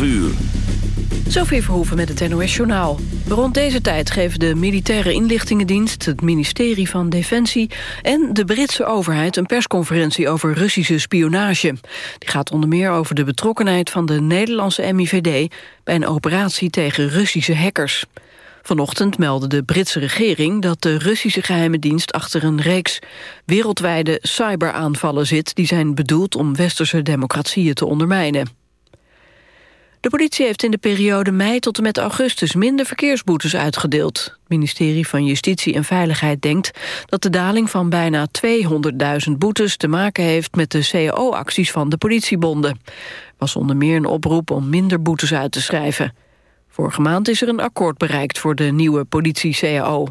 12 uur. Sophie Verhoeven met het NOS-journaal. Rond deze tijd geven de Militaire Inlichtingendienst... het ministerie van Defensie en de Britse overheid... een persconferentie over Russische spionage. Die gaat onder meer over de betrokkenheid van de Nederlandse MIVD... bij een operatie tegen Russische hackers. Vanochtend meldde de Britse regering dat de Russische geheime dienst... achter een reeks wereldwijde cyberaanvallen zit... die zijn bedoeld om westerse democratieën te ondermijnen. De politie heeft in de periode mei tot en met augustus minder verkeersboetes uitgedeeld. Het ministerie van Justitie en Veiligheid denkt dat de daling van bijna 200.000 boetes te maken heeft met de cao-acties van de politiebonden. Was onder meer een oproep om minder boetes uit te schrijven. Vorige maand is er een akkoord bereikt voor de nieuwe politie-cao.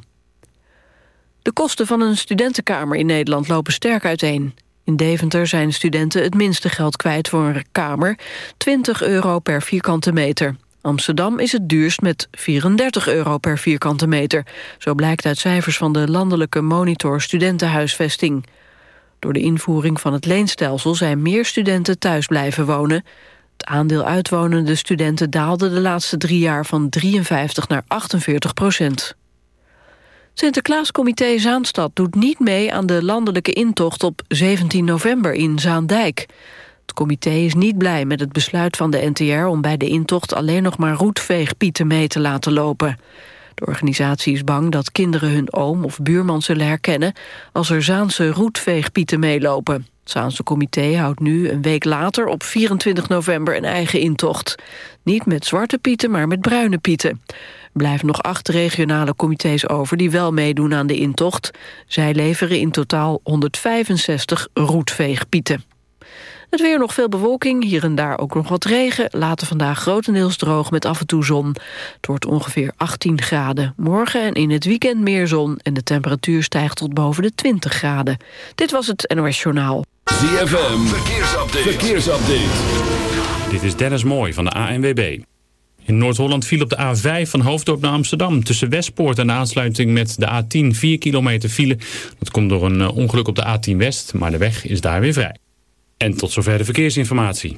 De kosten van een studentenkamer in Nederland lopen sterk uiteen. In Deventer zijn studenten het minste geld kwijt voor een kamer, 20 euro per vierkante meter. Amsterdam is het duurst met 34 euro per vierkante meter. Zo blijkt uit cijfers van de landelijke monitor studentenhuisvesting. Door de invoering van het leenstelsel zijn meer studenten thuis blijven wonen. Het aandeel uitwonende studenten daalde de laatste drie jaar van 53 naar 48 procent. Sinterklaascomité Zaanstad doet niet mee aan de landelijke intocht op 17 november in Zaandijk. Het comité is niet blij met het besluit van de NTR om bij de intocht alleen nog maar roetveegpieten mee te laten lopen. De organisatie is bang dat kinderen hun oom of buurman zullen herkennen als er Zaanse roetveegpieten meelopen. Het Zaanse comité houdt nu een week later op 24 november een eigen intocht. Niet met zwarte pieten, maar met bruine pieten blijven nog acht regionale comité's over die wel meedoen aan de intocht. Zij leveren in totaal 165 roetveegpieten. Het weer nog veel bewolking, hier en daar ook nog wat regen. Later vandaag grotendeels droog met af en toe zon. Het wordt ongeveer 18 graden. Morgen en in het weekend meer zon... en de temperatuur stijgt tot boven de 20 graden. Dit was het NOS Journaal. ZFM, verkeersupdate. verkeersupdate. Dit is Dennis Mooij van de ANWB. In Noord-Holland viel op de A5 van Hoofddorp naar Amsterdam. Tussen Westpoort en de aansluiting met de A10 4 kilometer file. Dat komt door een eh, ongeluk op de A10 West, maar de weg is daar weer vrij. En tot zover de verkeersinformatie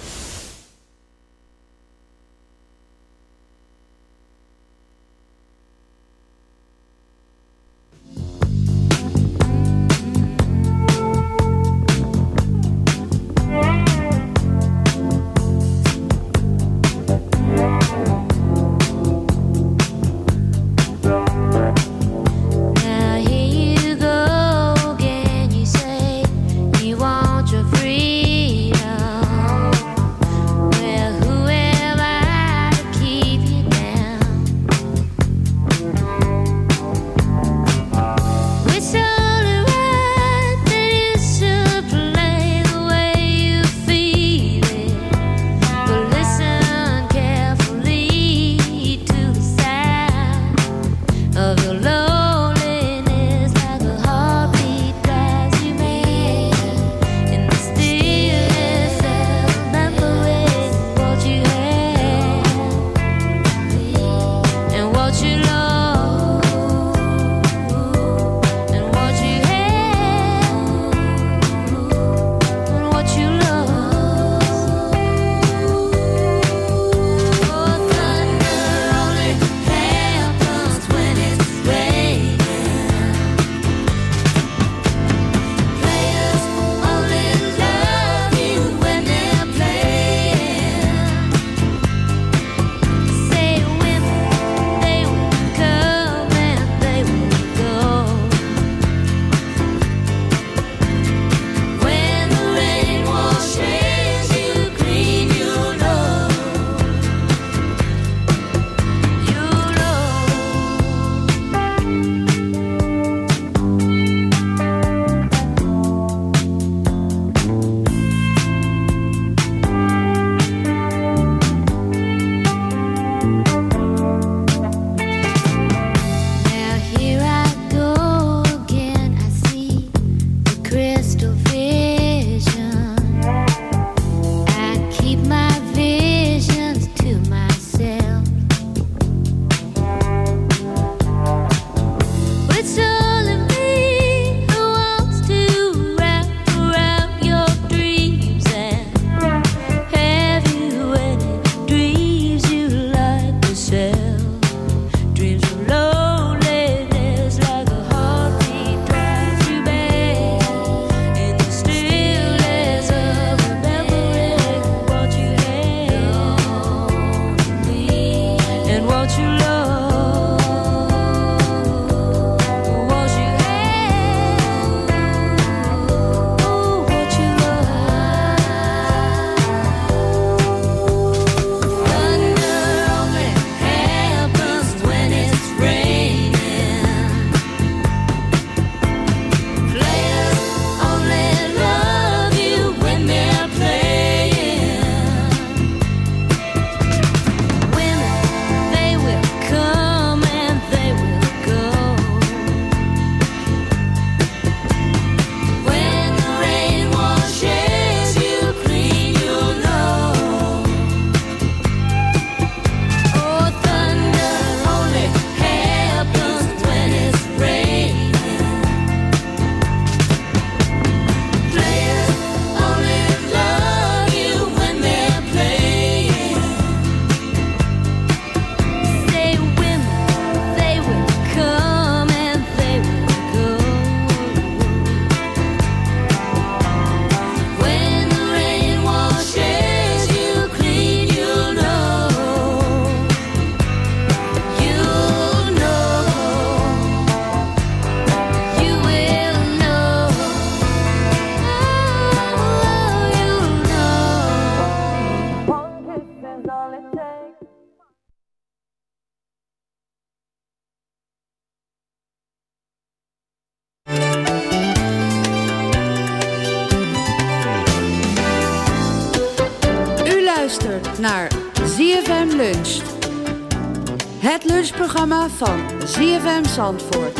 ZFM Zandvoort.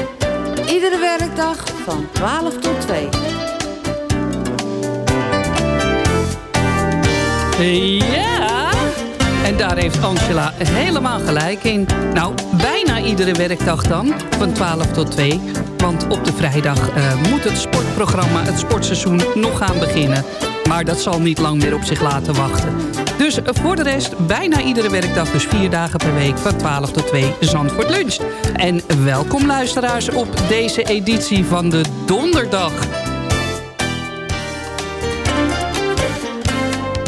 Iedere werkdag van 12 tot 2. Ja, en daar heeft Angela helemaal gelijk in. Nou, bijna iedere werkdag dan, van 12 tot 2. Want op de vrijdag uh, moet het sportprogramma, het sportseizoen, nog gaan beginnen. Maar dat zal niet lang meer op zich laten wachten. Dus voor de rest bijna iedere werkdag, dus vier dagen per week... van 12 tot 2 Zandvoort Lunch. En welkom luisteraars op deze editie van de donderdag...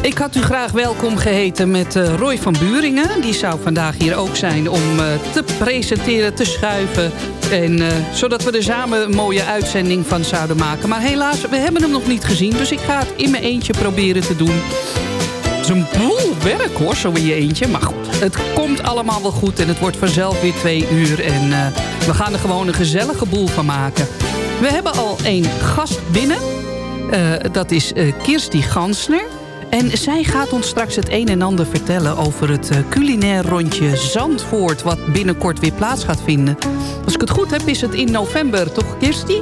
Ik had u graag welkom geheten met uh, Roy van Buringen. Die zou vandaag hier ook zijn om uh, te presenteren, te schuiven. En, uh, zodat we er samen een mooie uitzending van zouden maken. Maar helaas, we hebben hem nog niet gezien. Dus ik ga het in mijn eentje proberen te doen. Het is een boel werk hoor, zo in je eentje. Maar goed, het komt allemaal wel goed. En het wordt vanzelf weer twee uur. En we gaan er gewoon een gezellige boel van maken. We hebben al één gast binnen. dat is Kirsty Gansner. En zij gaat ons straks het een en ander vertellen over het uh, culinair rondje Zandvoort... wat binnenkort weer plaats gaat vinden. het goed heb is het in november, toch Kirsty?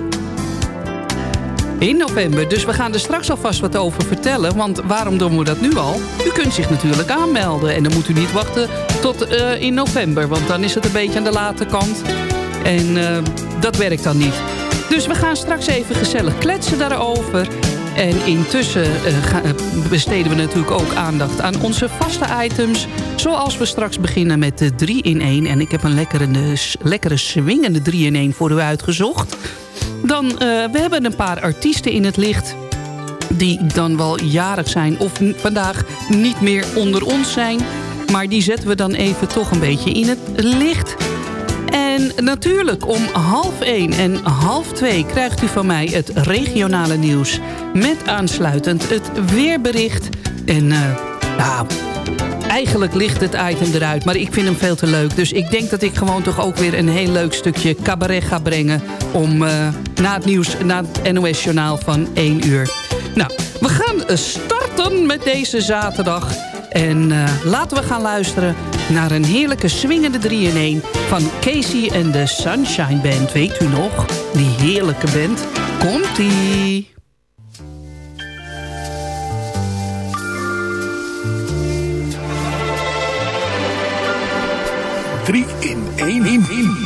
In november, dus we gaan er straks alvast wat over vertellen. Want waarom doen we dat nu al? U kunt zich natuurlijk aanmelden. En dan moet u niet wachten tot uh, in november. Want dan is het een beetje aan de late kant. En uh, dat werkt dan niet. Dus we gaan straks even gezellig kletsen daarover. En intussen uh, besteden we natuurlijk ook aandacht aan onze vaste items. Zoals we straks beginnen met de 3 in 1. En ik heb een lekkere, lekkere swingende 3 in 1 voor u uitgezocht. Dan, uh, we hebben een paar artiesten in het licht die dan wel jarig zijn of vandaag niet meer onder ons zijn. Maar die zetten we dan even toch een beetje in het licht. En natuurlijk om half 1 en half 2 krijgt u van mij het regionale nieuws. Met aansluitend het weerbericht. En uh, eigenlijk ligt het item eruit, maar ik vind hem veel te leuk. Dus ik denk dat ik gewoon toch ook weer een heel leuk stukje cabaret ga brengen... om uh, na het nieuws, na het NOS-journaal van 1 uur. Nou, we gaan starten met deze zaterdag... En uh, laten we gaan luisteren naar een heerlijke swingende 3-in-1... van Casey en de Sunshine Band. Weet u nog? Die heerlijke band. Komt-ie! 3 in 1 in 1.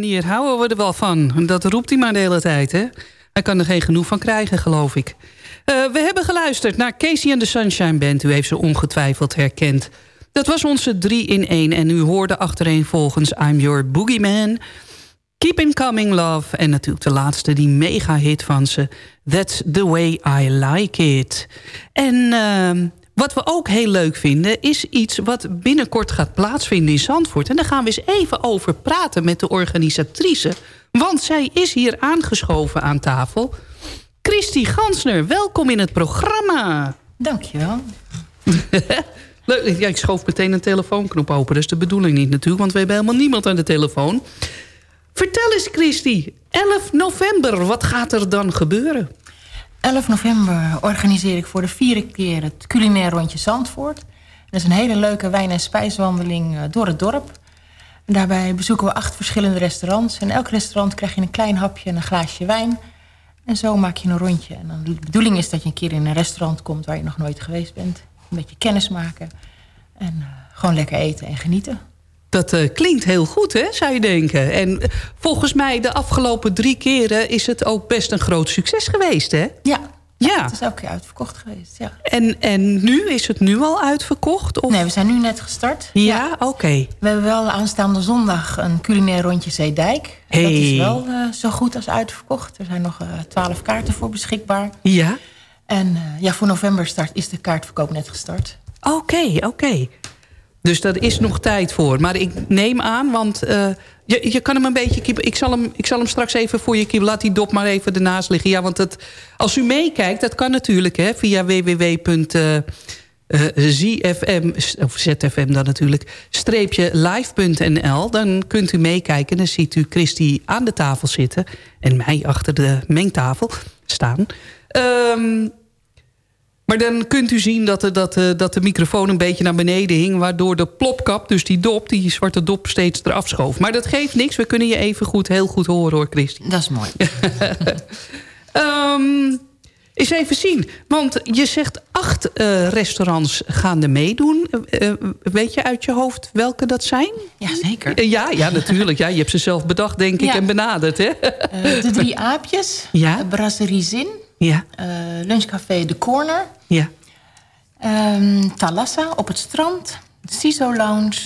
Manier houden we er wel van. Dat roept hij maar de hele tijd, hè? Hij kan er geen genoeg van krijgen, geloof ik. Uh, we hebben geluisterd naar Casey and the Sunshine Band. U heeft ze ongetwijfeld herkend. Dat was onze 3 in 1 en u hoorde achtereenvolgens I'm Your Boogeyman... Keep in Coming Love en natuurlijk de laatste, die mega hit van ze... That's the way I like it. En uh, wat we ook heel leuk vinden... is iets wat binnenkort gaat plaatsvinden in Zandvoort. En daar gaan we eens even over praten met de organisatrice. Want zij is hier aangeschoven aan tafel. Christy Gansner, welkom in het programma. Dankjewel. Leuk, ja, ik schoof meteen een telefoonknop open. Dat is de bedoeling niet natuurlijk, want we hebben helemaal niemand aan de telefoon. Vertel eens, Christy. 11 november, wat gaat er dan gebeuren? 11 november organiseer ik voor de vierde keer het culinair rondje Zandvoort. Dat is een hele leuke wijn- en spijswandeling eh, door het dorp. Daarbij bezoeken we acht verschillende restaurants. En elk restaurant krijg je een klein hapje en een glaasje wijn. En zo maak je een rondje. En dan de bedoeling is dat je een keer in een restaurant komt... waar je nog nooit geweest bent. Een beetje kennis maken. En uh, gewoon lekker eten en genieten. Dat uh, klinkt heel goed, hè, zou je denken. En volgens mij de afgelopen drie keren is het ook best een groot succes geweest, hè? Ja, ja. het is elke keer uitverkocht geweest, ja. En, en nu, is het nu al uitverkocht? Of? Nee, we zijn nu net gestart. Ja, oké. We hebben wel aanstaande zondag een culinair rondje Zeedijk. En Dat is wel uh, zo goed als uitverkocht. Er zijn nog uh, twaalf kaarten voor beschikbaar. Ja. En uh, ja, voor november start, is de kaartverkoop net gestart. Oké, okay, oké. Okay. Dus daar is nog tijd voor. Maar ik neem aan, want uh, je, je kan hem een beetje... Ik zal hem, ik zal hem straks even voor je kiepen. Laat die dop maar even ernaast liggen. Ja, want het, als u meekijkt, dat kan natuurlijk hè, via www. Uh, ZFM, of ZFM dan natuurlijk, streepje live.nl. Dan kunt u meekijken. Dan ziet u Christy aan de tafel zitten. En mij achter de mengtafel staan. Um, maar dan kunt u zien dat de, dat, de, dat de microfoon een beetje naar beneden hing... waardoor de plopkap, dus die dop, die zwarte dop, steeds eraf schoof. Maar dat geeft niks. We kunnen je even goed, heel goed horen hoor, Christy. Dat is mooi. um, eens even zien. Want je zegt acht uh, restaurants gaan er meedoen. Uh, weet je uit je hoofd welke dat zijn? Jazeker. Uh, ja, ja, natuurlijk. Ja, je hebt ze zelf bedacht, denk ik, ja. en benaderd. Hè? de Drie Aapjes. Ja. Brasserie Zin. Ja. Uh, lunchcafé De Corner. Ja. Um, Talassa op het strand. CISO Lounge.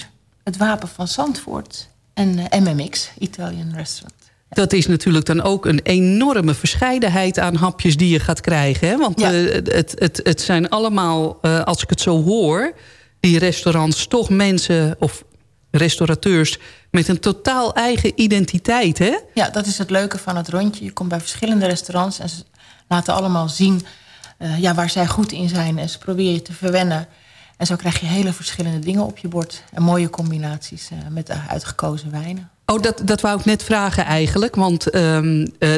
Het Wapen van Zandvoort. En uh, MMX, Italian Restaurant. Dat is natuurlijk dan ook een enorme verscheidenheid aan hapjes die je gaat krijgen. Hè? Want ja. uh, het, het, het zijn allemaal, als ik het zo hoor... die restaurants toch mensen of restaurateurs met een totaal eigen identiteit, hè? Ja, dat is het leuke van het rondje. Je komt bij verschillende restaurants en ze laten allemaal zien uh, ja, waar zij goed in zijn. En ze proberen je te verwennen. En zo krijg je hele verschillende dingen op je bord. En mooie combinaties uh, met uitgekozen wijnen. Oh, dat, dat wou ik net vragen eigenlijk. Want um, uh,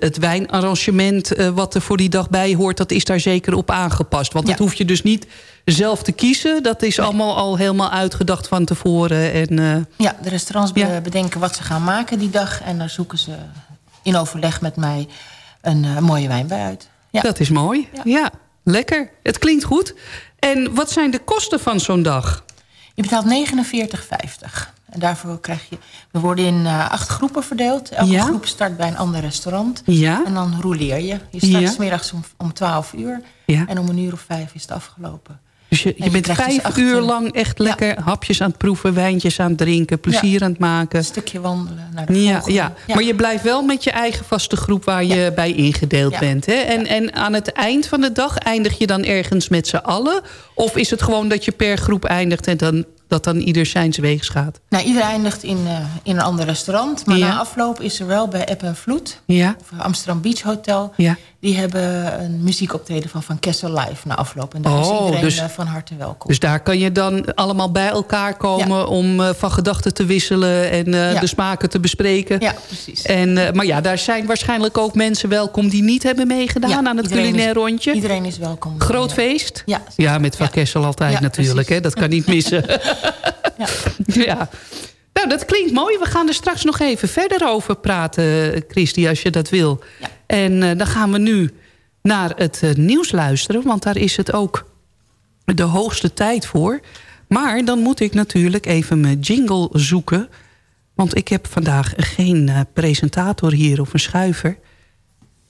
het wijnarrangement uh, wat er voor die dag bij hoort... dat is daar zeker op aangepast. Want ja. dat hoef je dus niet zelf te kiezen. Dat is nee. allemaal al helemaal uitgedacht van tevoren. En, uh, ja, de restaurants ja. bedenken wat ze gaan maken die dag. En daar zoeken ze in overleg met mij een mooie wijn bij uit. Ja. Dat is mooi. Ja. ja, lekker. Het klinkt goed. En wat zijn de kosten van zo'n dag? Je betaalt 49,50. En daarvoor krijg je... We worden in uh, acht groepen verdeeld. Elke ja? groep start bij een ander restaurant. Ja? En dan rouleer je. Je start ja? smiddags om, om 12 uur. Ja? En om een uur of vijf is het afgelopen. Dus je, je, bent vijf dus uur lang echt lekker ja. hapjes aan het proeven... wijntjes aan het drinken, plezier ja. aan het maken. Een stukje wandelen naar de ja, ja, Maar je blijft wel met je eigen vaste groep... waar je bij ingedeeld bent. Hè? En, en aan het eind van de dag eindig je dan ergens met z'n allen? Of is het gewoon dat je per groep eindigt... en dan dat dan ieder zijns weegs gaat? Nou, ieder eindigt in, uh, in een ander restaurant. Maar na afloop is er wel bij App en Vloed... Of Amsterdam Beach Hotel... Ja. Die hebben een muziekoptreden van Van Kessel Live na afloop. En daar oh, is iedereen dus, uh, van harte welkom. Dus daar kan je dan allemaal bij elkaar komen... Ja. om uh, van gedachten te wisselen en ja. de smaken te bespreken. Ja, precies. En, maar ja, daar zijn waarschijnlijk ook mensen welkom... die niet hebben meegedaan aan het culinair rondje. Iedereen is welkom. Groot feest? Ja. Ja, met Van Kessel altijd natuurlijk. Hè? Dat kan niet missen. Ja. ja. Nou, dat klinkt mooi. We gaan er straks nog even verder over praten, Christy, als je dat wil. Ja. En uh, dan gaan we nu naar het uh, nieuws luisteren. Want daar is het ook de hoogste tijd voor. Maar dan moet ik natuurlijk even mijn jingle zoeken. Want ik heb vandaag geen uh, presentator hier of een schuiver.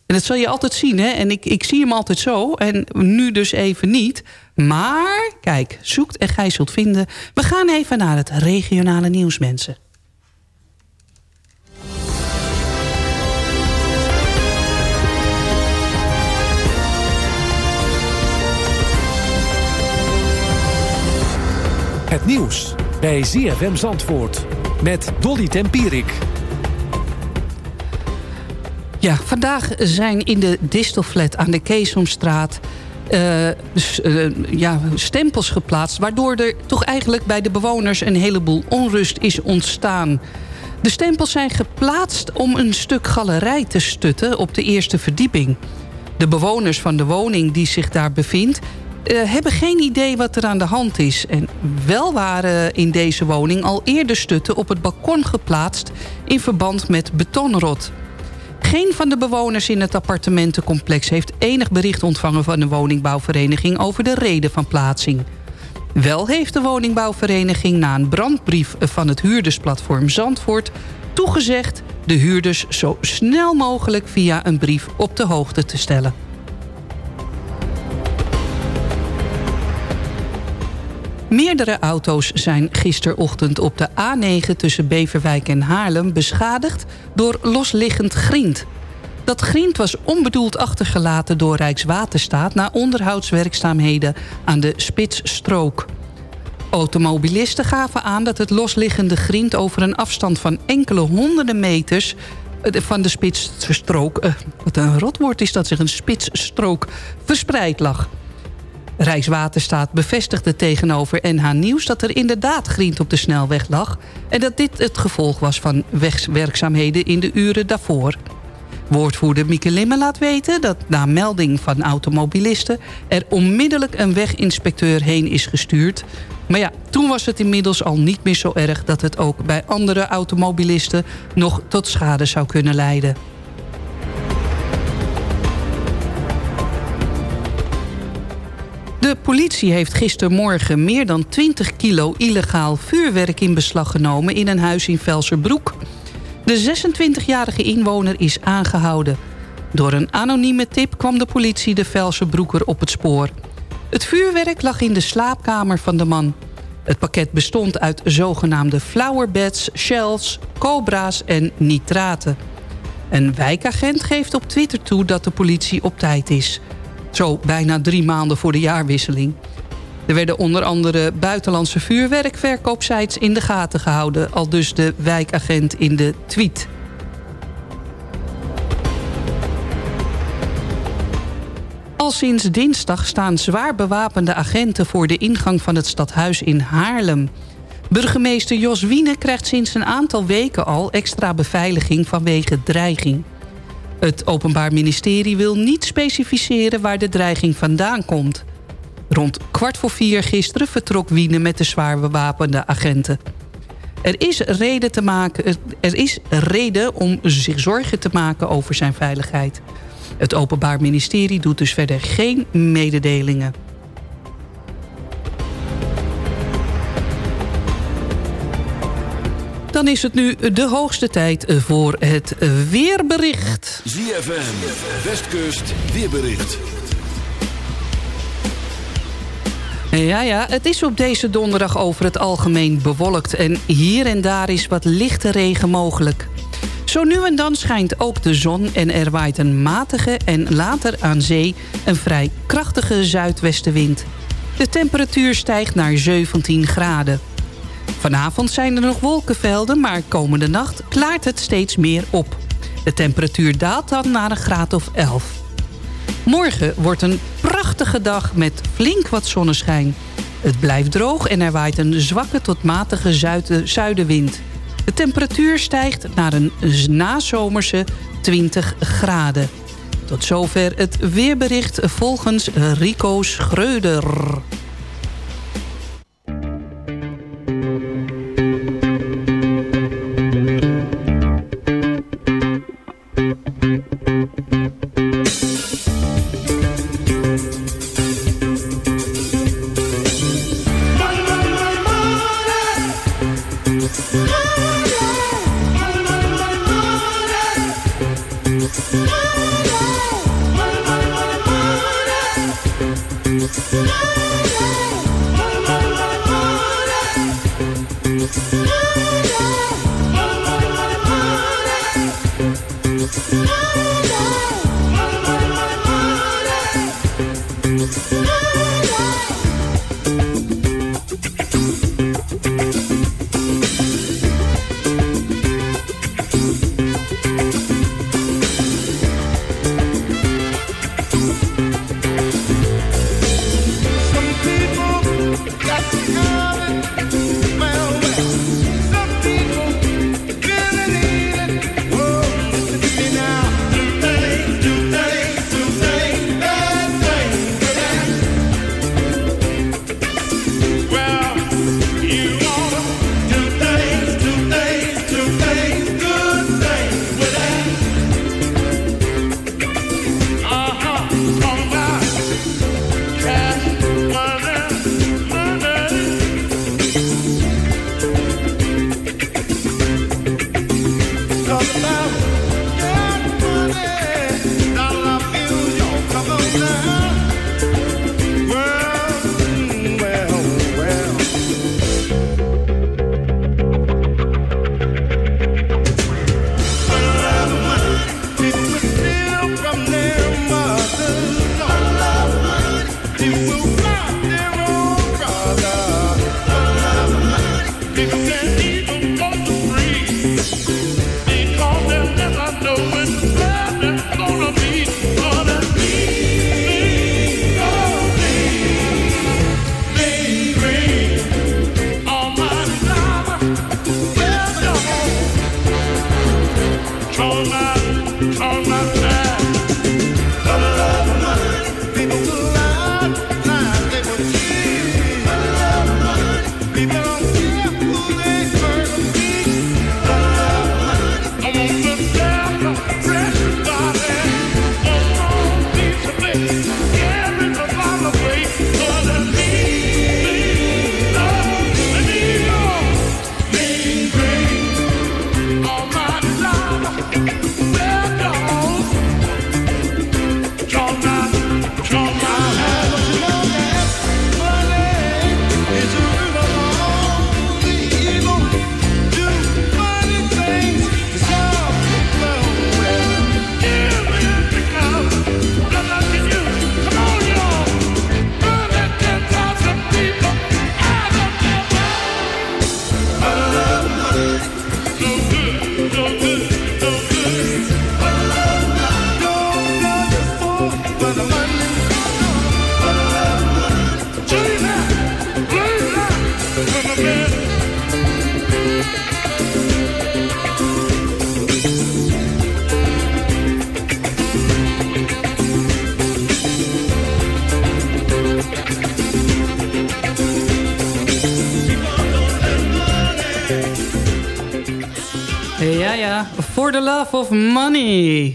En dat zal je altijd zien, hè? En ik, ik zie hem altijd zo. En nu dus even niet. Maar, kijk, zoekt en gij zult vinden. We gaan even naar het regionale nieuws, mensen. Het nieuws bij ZFM Zandvoort met Dolly Tempierik. Ja, vandaag zijn in de Distelflat aan de Keesomstraat... Uh, ja, stempels geplaatst... waardoor er toch eigenlijk bij de bewoners een heleboel onrust is ontstaan. De stempels zijn geplaatst om een stuk galerij te stutten op de eerste verdieping. De bewoners van de woning die zich daar bevindt... Uh, hebben geen idee wat er aan de hand is. En wel waren in deze woning al eerder stutten op het balkon geplaatst... in verband met betonrot. Geen van de bewoners in het appartementencomplex... heeft enig bericht ontvangen van de woningbouwvereniging... over de reden van plaatsing. Wel heeft de woningbouwvereniging na een brandbrief... van het huurdersplatform Zandvoort toegezegd... de huurders zo snel mogelijk via een brief op de hoogte te stellen. Meerdere auto's zijn gisterochtend op de A9 tussen Beverwijk en Haarlem beschadigd door losliggend grind. Dat grind was onbedoeld achtergelaten door Rijkswaterstaat... na onderhoudswerkzaamheden aan de Spitsstrook. Automobilisten gaven aan dat het losliggende grind... over een afstand van enkele honderden meters eh, van de Spitsstrook... Uh, wat een rotwoord is dat zich, een Spitsstrook, verspreid lag... Rijkswaterstaat bevestigde tegenover NH Nieuws... dat er inderdaad grind op de snelweg lag... en dat dit het gevolg was van werkzaamheden in de uren daarvoor. Woordvoerder Mieke Limme laat weten dat na melding van automobilisten... er onmiddellijk een weginspecteur heen is gestuurd. Maar ja, toen was het inmiddels al niet meer zo erg... dat het ook bij andere automobilisten nog tot schade zou kunnen leiden. De politie heeft gistermorgen meer dan 20 kilo illegaal vuurwerk in beslag genomen in een huis in Velserbroek. De 26-jarige inwoner is aangehouden. Door een anonieme tip kwam de politie de Velserbroeker op het spoor. Het vuurwerk lag in de slaapkamer van de man. Het pakket bestond uit zogenaamde flowerbeds, shells, cobra's en nitraten. Een wijkagent geeft op Twitter toe dat de politie op tijd is... Zo bijna drie maanden voor de jaarwisseling. Er werden onder andere buitenlandse vuurwerkverkoopsites in de gaten gehouden... al dus de wijkagent in de tweet. Al sinds dinsdag staan zwaar bewapende agenten... voor de ingang van het stadhuis in Haarlem. Burgemeester Jos Wiene krijgt sinds een aantal weken al... extra beveiliging vanwege dreiging. Het Openbaar Ministerie wil niet specificeren waar de dreiging vandaan komt. Rond kwart voor vier gisteren vertrok Wiene met de zwaar bewapende agenten. Er is, reden te maken, er is reden om zich zorgen te maken over zijn veiligheid. Het Openbaar Ministerie doet dus verder geen mededelingen. Dan is het nu de hoogste tijd voor het weerbericht. ZFM, Westkust, weerbericht. Ja, ja, het is op deze donderdag over het algemeen bewolkt... en hier en daar is wat lichte regen mogelijk. Zo nu en dan schijnt ook de zon en er waait een matige... en later aan zee een vrij krachtige zuidwestenwind. De temperatuur stijgt naar 17 graden. Vanavond zijn er nog wolkenvelden, maar komende nacht klaart het steeds meer op. De temperatuur daalt dan naar een graad of 11. Morgen wordt een prachtige dag met flink wat zonneschijn. Het blijft droog en er waait een zwakke tot matige zuidenwind. De temperatuur stijgt naar een nazomerse 20 graden. Tot zover het weerbericht volgens Rico Schreuder.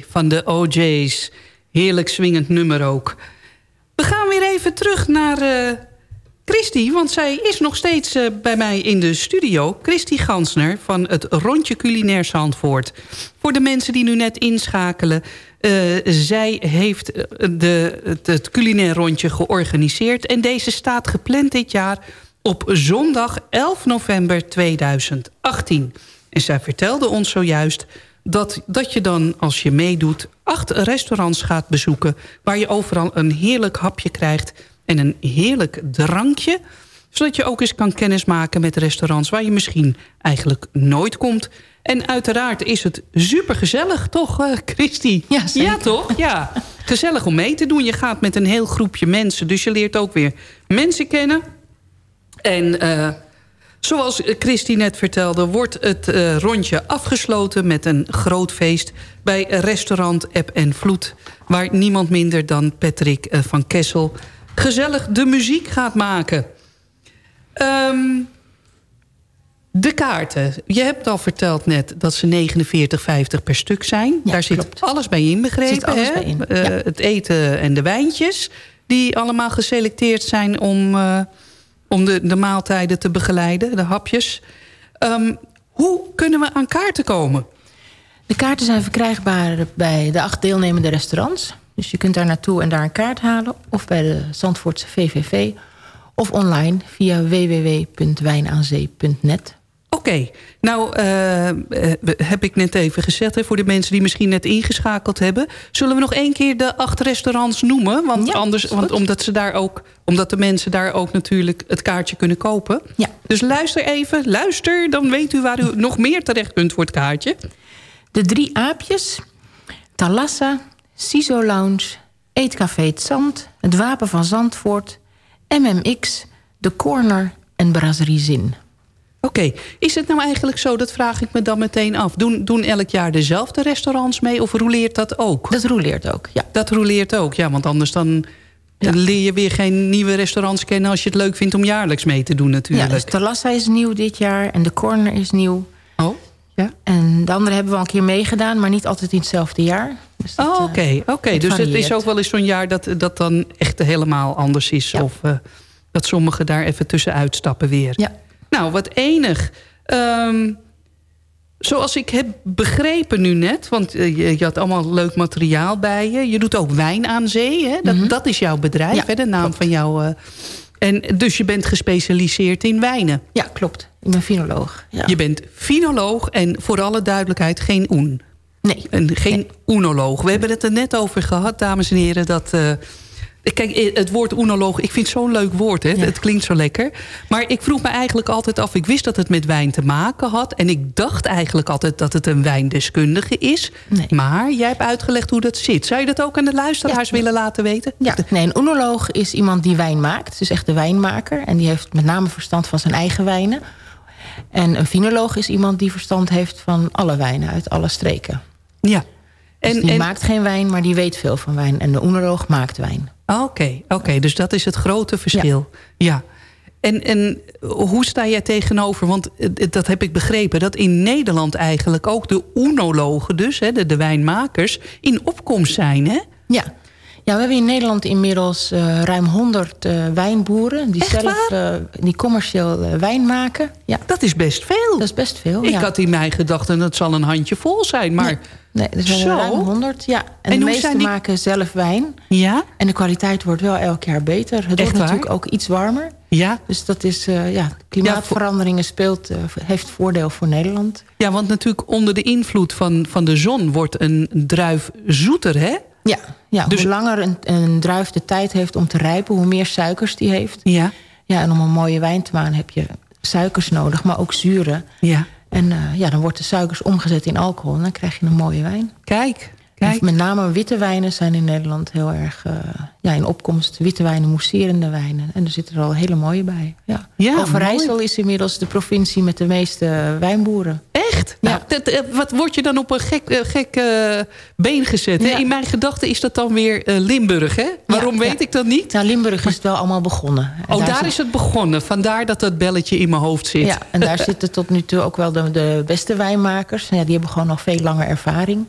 Van de OJ's. Heerlijk swingend nummer ook. We gaan weer even terug naar uh, Christy, want zij is nog steeds uh, bij mij in de studio. Christy Gansner van het Rondje Culinair Zandvoort. Voor de mensen die nu net inschakelen... Uh, zij heeft de, het culinair rondje georganiseerd... en deze staat gepland dit jaar op zondag 11 november 2018. En zij vertelde ons zojuist dat, dat je dan, als je meedoet... acht restaurants gaat bezoeken... waar je overal een heerlijk hapje krijgt... en een heerlijk drankje... zodat je ook eens kan kennismaken met restaurants... waar je misschien eigenlijk nooit komt. En uiteraard is het supergezellig, toch, uh, Christy? Ja, zeker. Ja, toch? Ja. Gezellig om mee te doen. Je gaat met een heel groepje mensen. Dus je leert ook weer mensen kennen. En... Uh, Zoals Christy net vertelde, wordt het uh, rondje afgesloten met een groot feest bij restaurant App en Vloed. Waar niemand minder dan Patrick uh, van Kessel gezellig de muziek gaat maken. Um, de kaarten. Je hebt al verteld net dat ze 49,50 per stuk zijn. Ja, Daar zit klopt. alles bij inbegrepen. Zit alles hè? bij in, Uh, ja. Het eten en de wijntjes. Die allemaal geselecteerd zijn om, om de, de maaltijden te begeleiden. De hapjes. Um, hoe kunnen we aan kaarten komen? De kaarten zijn verkrijgbaar bij de acht deelnemende restaurants. Dus je kunt daar naartoe en daar een kaart halen. Of bij de Zandvoortse VVV. Of online via www.wijnaanzee.net. Oké, nou uh, heb ik net even gezegd... Hè, voor de mensen die misschien net ingeschakeld hebben... zullen we nog één keer de acht restaurants noemen? Want, anders, want omdat, ze daar ook, omdat de mensen daar ook natuurlijk het kaartje kunnen kopen. Ja. Dus luister even, luister, dan weet u waar u nog meer terecht kunt voor het kaartje. De Drie Aapjes, Talassa, CISO Lounge... Eetcafé Het Zand, Het Wapen van Zandvoort... MMX, De Corner en Brasserie Zin... Oké, is het nou eigenlijk zo, dat vraag ik me dan meteen af... doen, doen elk jaar dezelfde restaurants mee of roleert dat ook? Dat roleert ook, ja. Dat roleert ook, ja, want anders dan... leer je weer geen nieuwe restaurants kennen... als je het leuk vindt om jaarlijks mee te doen natuurlijk. Ja, dus Talassa is nieuw dit jaar en de Corner is nieuw. Oh, ja. En de andere hebben we al een keer meegedaan... maar niet altijd in hetzelfde jaar. Dus oh, oké. Oké. Dus het is ook wel eens zo'n jaar dat dat dan echt helemaal anders is. Ja. Of uh, dat sommigen daar even tussenuit stappen weer. Ja. Nou, wat enig. Um, zoals ik heb begrepen nu net... want uh, je, je, had allemaal leuk materiaal bij je. Je doet ook wijn aan zee. Hè? Dat, mm -hmm. dat is jouw bedrijf, ja, hè? de naam klopt. van jouw... Uh, en dus je bent gespecialiseerd in wijnen. Ja, klopt. Ik ben finoloog. Ja. Je bent finoloog en voor alle duidelijkheid geen oen. Nee. En geen nee. oenoloog. We hebben het er net over gehad, dames en heren... dat... Uh, Kijk, het woord oenoloog, ik vind het zo'n leuk woord. Hè? Ja. Het klinkt zo lekker. Maar ik vroeg me eigenlijk altijd af... ik wist dat het met wijn te maken had. En ik dacht eigenlijk altijd dat het een wijndeskundige is. Nee. Maar jij hebt uitgelegd hoe dat zit. Zou je dat ook aan de luisteraars ja. willen laten weten? Ja, nee, een oenoloog is iemand die wijn maakt. Dus echt de wijnmaker. En die heeft met name verstand van zijn eigen wijnen. En een finoloog is iemand die verstand heeft van alle wijnen uit alle streken. Ja. Dus en, die en... maakt geen wijn, maar die weet veel van wijn. En de oenoloog maakt wijn. Oké, okay, okay, dus dat is het grote verschil. Ja. ja. En, en hoe sta jij tegenover, want dat heb ik begrepen... dat in Nederland eigenlijk ook de oenologen, dus hè, de, de wijnmakers... in opkomst zijn, hè? Ja. Ja, we hebben in Nederland inmiddels uh, ruim 100 uh, wijnboeren... die Echt zelf uh, die commercieel wijn maken. Ja. Dat is best veel. Dat is best veel, Ik ja. had in mijn gedachten, het zal een handje vol zijn, maar... Nee. Nee, er zijn er ruim 100. Ja. En, En de meeste die- maken zelf wijn. Ja? En de kwaliteit wordt wel elk jaar beter. Het Echt wordt waar? natuurlijk ook iets warmer. Ja? Dus dat is, ja, klimaatveranderingen speelt, heeft voordeel voor Nederland. Ja, want natuurlijk onder de invloed van, van de zon wordt een druif zoeter, hè? Ja, ja Dus- hoe langer een, een druif de tijd heeft om te rijpen... hoe meer suikers die heeft. Ja. Ja, en om een mooie wijn te maken heb je suikers nodig, maar ook zuren. Ja. En uh, ja, dan wordt de suikers omgezet in alcohol... en dan krijg je een mooie wijn. Kijk, kijk. met name witte wijnen zijn in Nederland heel erg uh, ja, in opkomst. Witte wijnen, mousserende wijnen. En er zitten er al hele mooie bij. Ja. Ja, Overijssel mooi. is inmiddels de provincie met de meeste wijnboeren. Echt? Ja. Nou, dat, eh, wat word je dan op een gek, eh, gek eh, been gezet? Ja. In mijn gedachten is dat dan weer eh, Limburg, hè? Waarom weet ik dat niet? Nou, Limburg is het wel allemaal begonnen. En Oh, daar is het begonnen. Vandaar dat dat belletje in mijn hoofd zit. Ja, en daar zitten tot nu toe ook wel de, de beste wijnmakers. Ja, die hebben gewoon nog veel langer ervaring.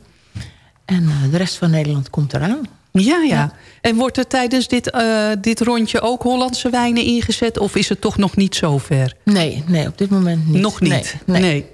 En uh, de rest van Nederland komt eraan. Ja, ja. Ja. En wordt er tijdens dit, uh, dit rondje ook Hollandse wijnen ingezet? Of is het toch nog niet zo ver? Nee, nee op dit moment niet. Nog niet? Nee. nee.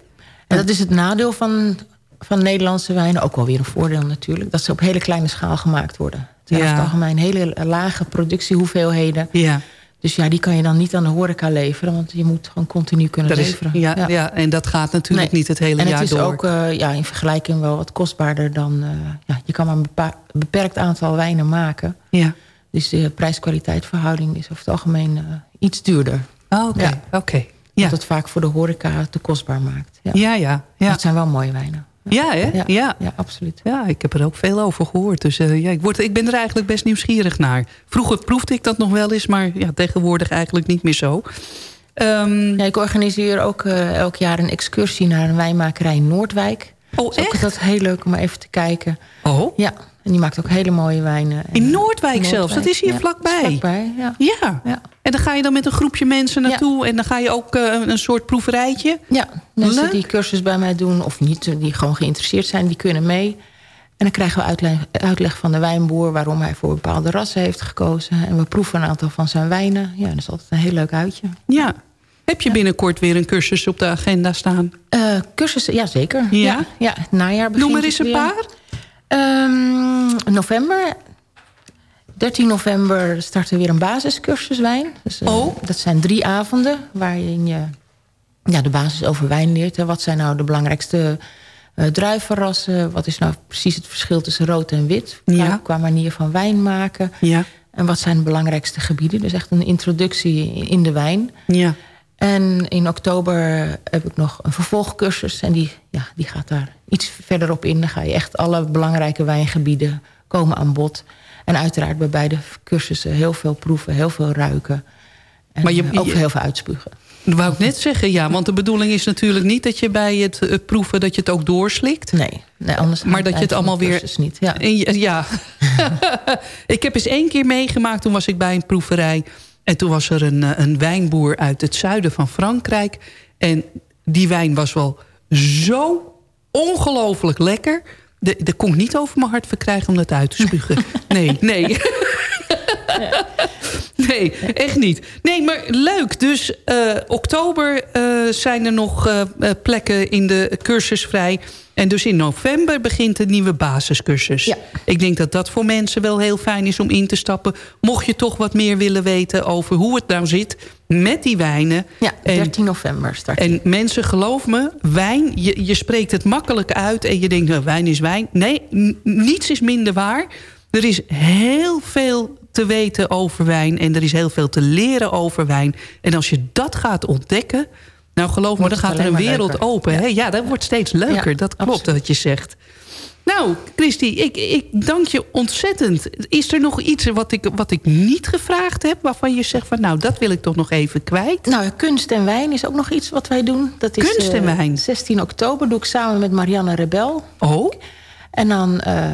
En dat is het nadeel van, van Nederlandse wijnen. Ook wel weer een voordeel natuurlijk. Dat ze op hele kleine schaal gemaakt worden. Het zijn Ja. het algemeen hele lage productiehoeveelheden. Ja, Dus ja, die kan je dan niet aan de horeca leveren. Want je moet gewoon continu kunnen dat is, leveren. ja, ja. en dat gaat natuurlijk Nee. niet het hele en jaar het is door. ook uh, ja, in vergelijking wel wat kostbaarder dan... Uh, ja, je kan maar een beperkt aantal wijnen maken. Ja. Dus de prijs-kwaliteitverhouding is over het algemeen uh, iets duurder. Oh, Oké, Ja. Dat het vaak voor de horeca te kostbaar maakt. Ja. ja, ja. Ja, Het zijn wel mooie wijnen. Ja, hè? Ja, ja. ja absoluut. Ja, ik heb er ook veel over gehoord. Dus uh, ja, ik, word, ik ben er eigenlijk best nieuwsgierig naar. Vroeger proefde ik dat nog wel eens, maar ja, tegenwoordig eigenlijk niet meer zo. Um, ja, ik organiseer ook uh, elk jaar een excursie naar een wijnmakerij in Noordwijk. Oh, echt? dat is heel leuk om even te kijken. Oh? Ja, en die maakt ook hele mooie wijnen. En, In Noordwijk, Noordwijk zelfs, dat is hier ja, vlakbij. vlakbij ja. Ja. Ja. en dan ga je dan met een groepje mensen naartoe... en dan ga je ook uh, een soort proeverijtje? Ja, mensen Leuk. die cursus bij mij doen... of niet, die gewoon geïnteresseerd zijn, die kunnen mee. En dan krijgen we uitleg, uitleg van de wijnboer... waarom hij voor bepaalde rassen heeft gekozen. En we proeven een aantal van zijn wijnen. Ja, dat is altijd een heel leuk uitje. Ja. Heb je binnenkort weer een cursus op de agenda staan? Uh, cursussen, ja zeker. Ja? Ja, ja najaar begint Noem er eens een paar. Um, november. 13 november start er weer een basiscursus wijn. Dus, uh, oh. Dat zijn drie avonden waarin je ja, de basis over wijn leert. Hè. Wat zijn nou de belangrijkste uh, druivenrassen? Wat is nou precies het verschil tussen rood en wit? Ja. Qua manier van wijn maken. Ja. En wat zijn de belangrijkste gebieden? Dus echt een introductie in de wijn. Ja. En in oktober heb ik nog een vervolgcursus. En die, ja, die gaat daar iets verder op in. Dan ga je echt alle belangrijke wijngebieden komen aan bod. En uiteraard bij beide cursussen heel veel proeven, heel veel ruiken. En maar je, ook heel veel uitspugen. Dat wou ik net zeggen, ja. Want de bedoeling is natuurlijk niet dat je bij het, het proeven... dat je het ook doorslikt. Nee, nee anders maar dat je het allemaal weer... Niet, ja. ja. ik heb eens één keer meegemaakt. Toen was ik bij een proeverij. En toen was er een, een wijnboer uit het zuiden van Frankrijk. En die wijn was wel zo ongelooflijk lekker. De, de kon ik niet over mijn hart verkrijgen om dat uit te spugen. Nee, nee. Nee, echt niet. Nee, maar leuk. Dus uh, oktober uh, zijn er nog uh, plekken in de cursus vrij. En dus in november begint de nieuwe basiscursus. Ja. Ik denk dat dat voor mensen wel heel fijn is om in te stappen. Mocht je toch wat meer willen weten over hoe het nou zit met die wijnen. Ja, 13 en, november start. En mensen, geloof me, wijn, je, je spreekt het makkelijk uit... en je denkt, nou, wijn is wijn. Nee, niets is minder waar. Er is heel veel te weten over wijn. En er is heel veel te leren over wijn. En als je dat gaat ontdekken... Nou, geloof me, dan gaat er een wereld leuker. open. Ja. Hè? ja, dat wordt steeds leuker. Ja, dat klopt absoluut. wat je zegt. Nou, Christy, ik, ik dank je ontzettend. Is er nog iets wat ik, wat ik niet gevraagd heb... waarvan je zegt van, nou, dat wil ik toch nog even kwijt? Nou, kunst en wijn is ook nog iets wat wij doen. Dat is, Kunst en uh, wijn? 16 oktober doe ik samen met Marianne Rebel. Oh? En dan uh,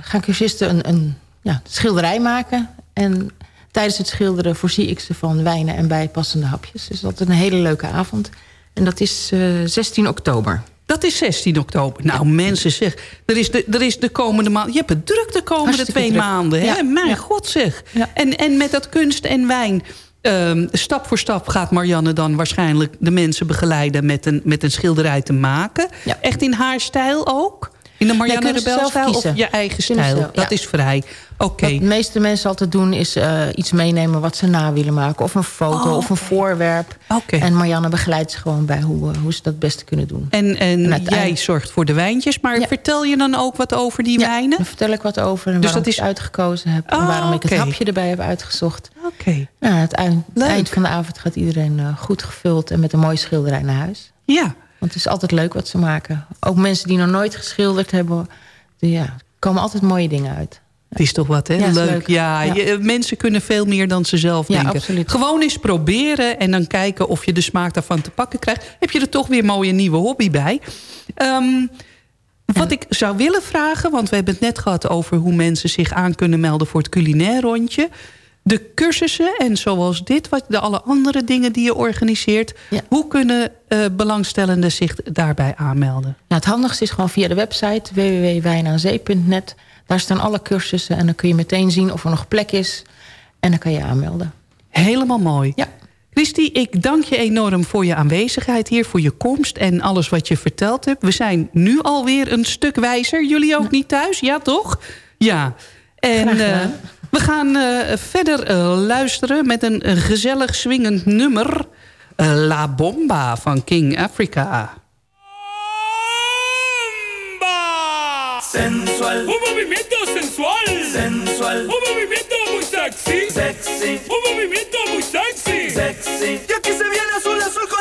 gaan cursisten een, een ja, schilderij maken... En tijdens het schilderen voorzie ik ze van wijnen en bijpassende hapjes. Dus dat is een hele leuke avond. En dat is uh, 16 oktober. Dat is 16 oktober. Nou, ja. mensen zeg, er is, de, er is de komende maand... Je hebt het druk de komende Hartstikke twee druk. maanden. Hè? Ja. Mijn Ja. god zeg. Ja. En, en met dat kunst en wijn... Um, stap voor stap gaat Marianne dan waarschijnlijk de mensen begeleiden... met een, met een schilderij te maken. Ja. Echt in haar stijl ook? In de Marianne zelf of kiezen. je eigen stijl? zelf, Dat ja. is vrij. Oké. Wat de meeste mensen altijd doen is uh, iets meenemen wat ze na willen maken. Of een foto Oh, of een voorwerp. Oké. En Marianne begeleidt ze gewoon bij hoe, uh, hoe ze dat het beste kunnen doen. En, en, En jij zorgt voor de wijntjes. Maar Ja. vertel je dan ook wat over die Ja, wijnen? daar vertel ik wat over en Dus waarom dat is- ik uitgekozen heb. en waarom ik het hapje erbij heb uitgezocht. Oké. Nou, het eind, eind van de avond gaat iedereen uh, goed gevuld... en met een mooie schilderij naar huis. Ja. Want het is altijd leuk wat ze maken. Ook mensen die nog nooit geschilderd hebben... Die, ja, er komen altijd mooie dingen uit. Het is toch wat, hè? Ja, leuk. leuk. Ja, Ja. Je, mensen kunnen veel meer dan ze zelf Ja, denken. absoluut. Gewoon eens proberen en dan kijken of je de smaak daarvan te pakken krijgt. Heb je er toch weer een mooie nieuwe hobby bij. Ehm, wat ik zou willen vragen, want we hebben het net gehad over hoe mensen zich aan kunnen melden voor het culinair rondje. De cursussen en zoals dit, wat de alle andere dingen die je organiseert. Ja. Hoe kunnen eh, belangstellenden zich daarbij aanmelden? Nou, het handigste is gewoon via de website www.wijnaanzee.net. Daar staan alle cursussen en dan kun je meteen zien of er nog plek is. En dan kan je aanmelden. Helemaal mooi. Ja. Christy, ik dank je enorm voor je aanwezigheid hier, voor je komst en alles wat je verteld hebt. We zijn nu alweer een stuk wijzer. Jullie ook niet thuis? Ja, toch? Ja. En eh, we gaan eh, verder eh, luisteren met een gezellig swingend nummer. Eh, La Bomba van King Africa. Sensual. Un movimiento sensual. Sensual. Un movimiento muy sexy. Sexy. Un movimiento muy sexy. Sexy. Y aquí se viene azul azul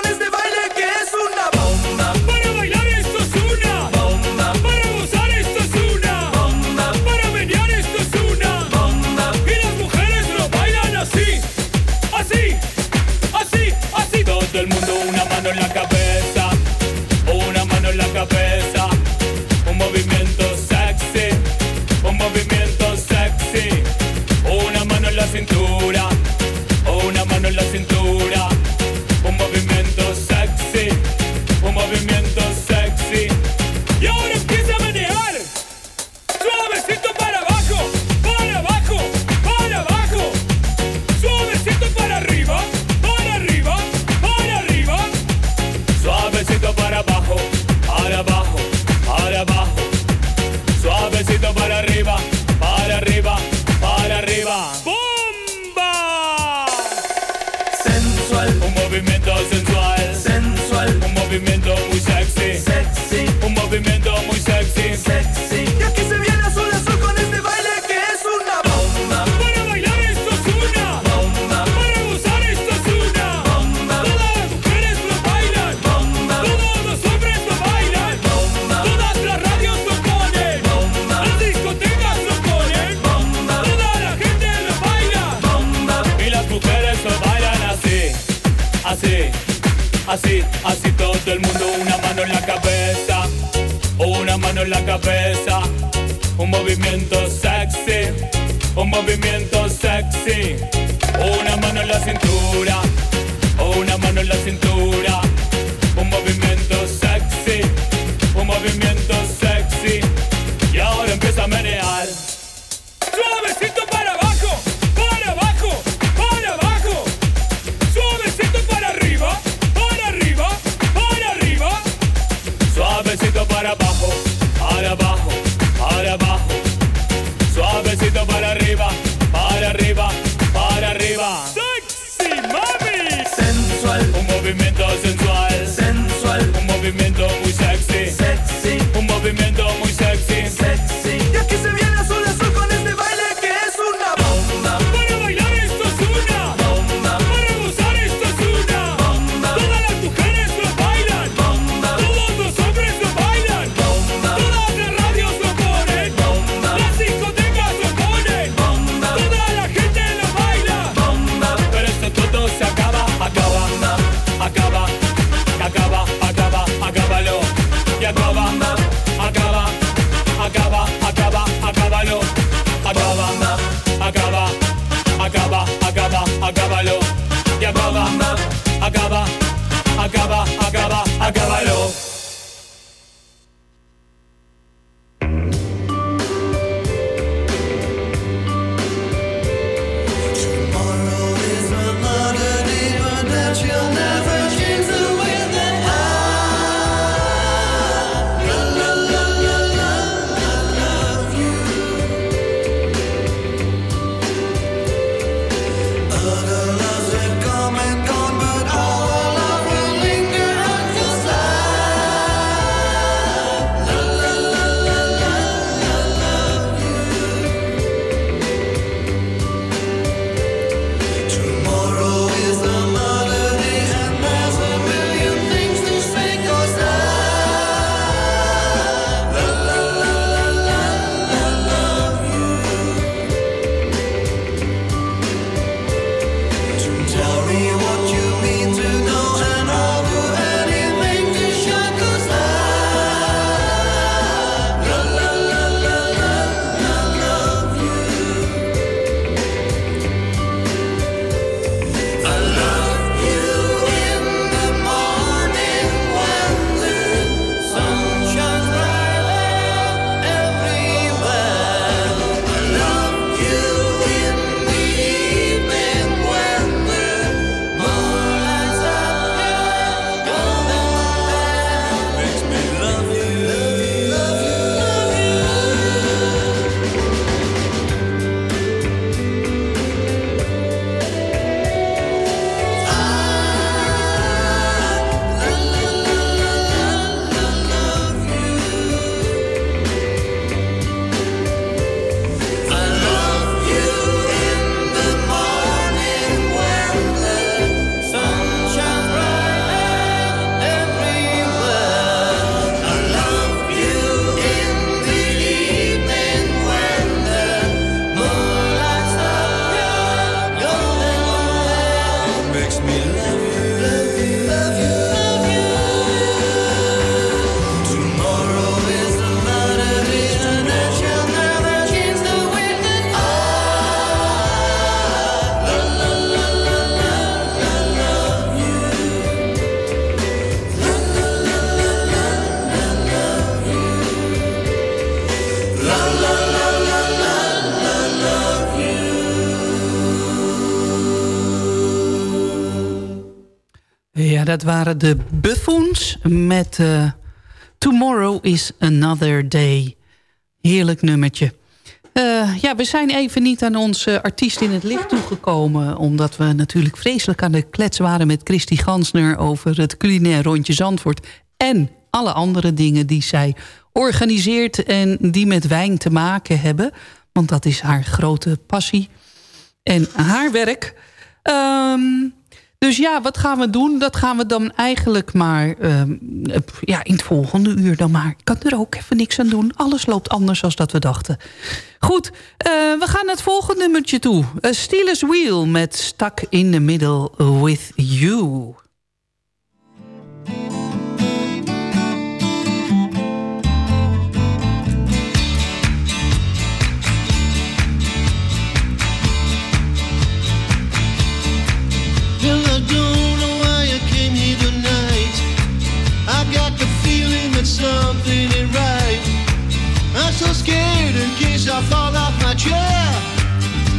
dat waren de Buffoons met eh, Tomorrow is Another Day. Heerlijk nummertje. Eh, ja, we zijn even niet aan onze artiest in het licht toegekomen... omdat we natuurlijk vreselijk aan de klets waren met Christy Gansner... over het culinair rondje Zandvoort... en alle andere dingen die zij organiseert... en die met wijn te maken hebben. Want dat is haar grote passie. En haar werk... Ehm dus ja, wat gaan we doen? Dat gaan we dan eigenlijk maar um, ja, in het volgende uur dan maar. Ik kan er ook even niks aan doen. Alles loopt anders dan dat we dachten. Goed, uh, we gaan naar het volgende nummertje toe. A Steelers Wheel met Stuck in the Middle with You. So scared in case I fall off my chair.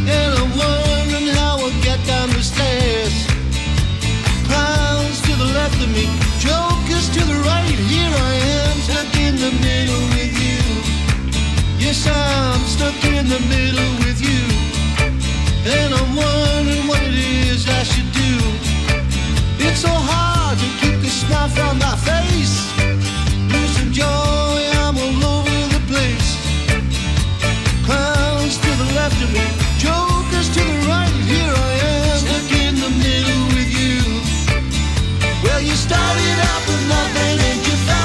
And I'm wondering how I'll get down the stairs. Clowns to the left of me, jokers to the right. Here I am, stuck in the middle with you. Yes, I'm stuck in the middle with you. And I'm wondering what it is I should do. It's so hard to keep the smile from my face. Joy, I'm all over the place. Clowns to the left of me, jokers to the right. Here I am, stuck in the middle with you. Well, you started out with nothing and you found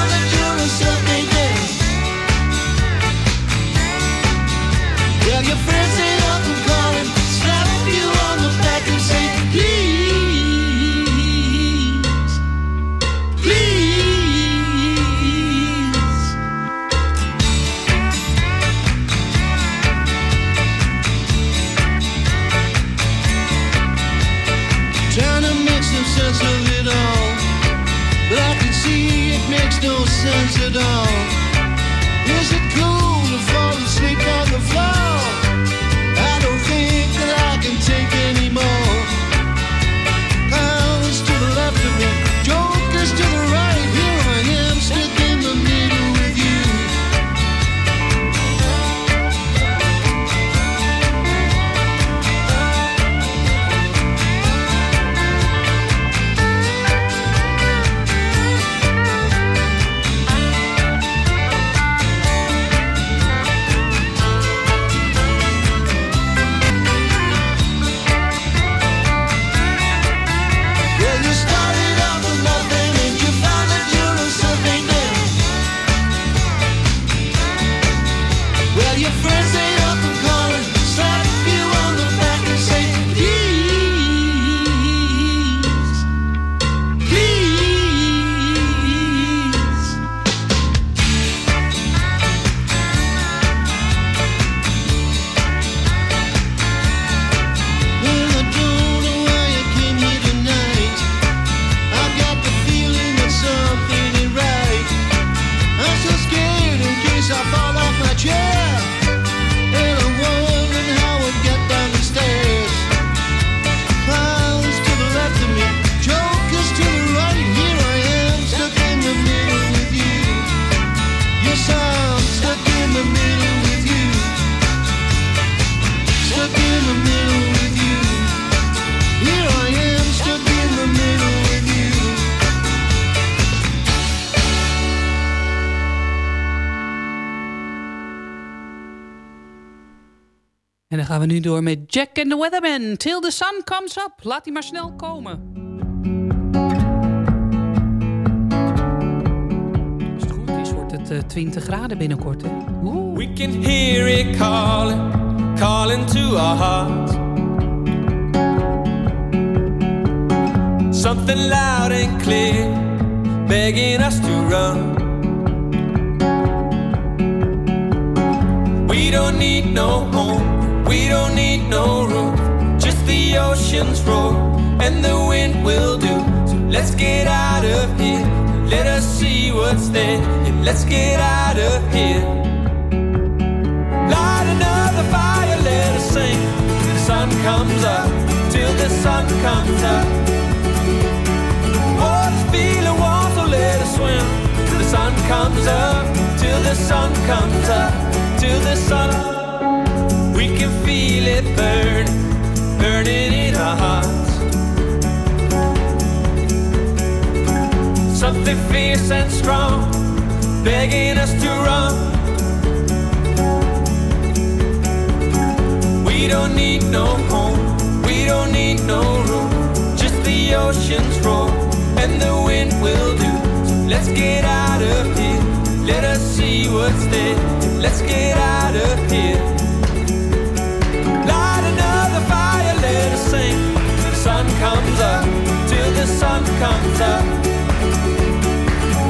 nu door met Jack and the Weatherman. Till the sun comes up. Laat die maar snel komen. Als het goed is, wordt het eh, 20 graden binnenkort. Hè? Oeh. We can hear it calling, calling to our hearts. Something loud and clear, begging us to run. We don't need no home, we don't need no roof, just the ocean's roar and the wind will do. So let's get out of here, let us see what's there, and let's get out of here. Light another fire, let us sing till the sun comes up, till the sun comes up. Water's feeling warm, so let us swim till the sun comes up, till the sun comes up, till the sun. We can feel it burn, burning in our hearts. Something fierce and strong, begging us to run. We don't need no home, we don't need no room, just the ocean's roar and the wind will do. So let's get out of here, let us see what's there. Let's get out of here. Sing the sun comes up, till the sun comes up.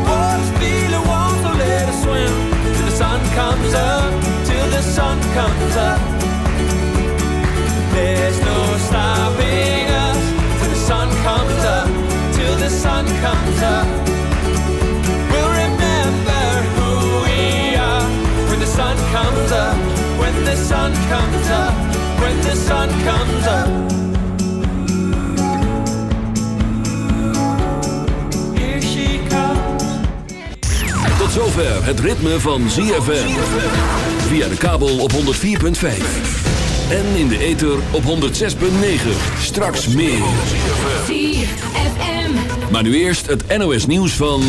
Water's feeling warm, so let us swim till the sun comes up, till the sun comes up. There's no stopping us till the sun comes up, till the sun comes up. We'll remember who we are when the sun comes when the sun comes up. Here she comes. Tot zover het ritme van ZFM. Via de kabel op 104.5. En in de ether op 106.9. Straks meer. Maar nu eerst het NOS nieuws van...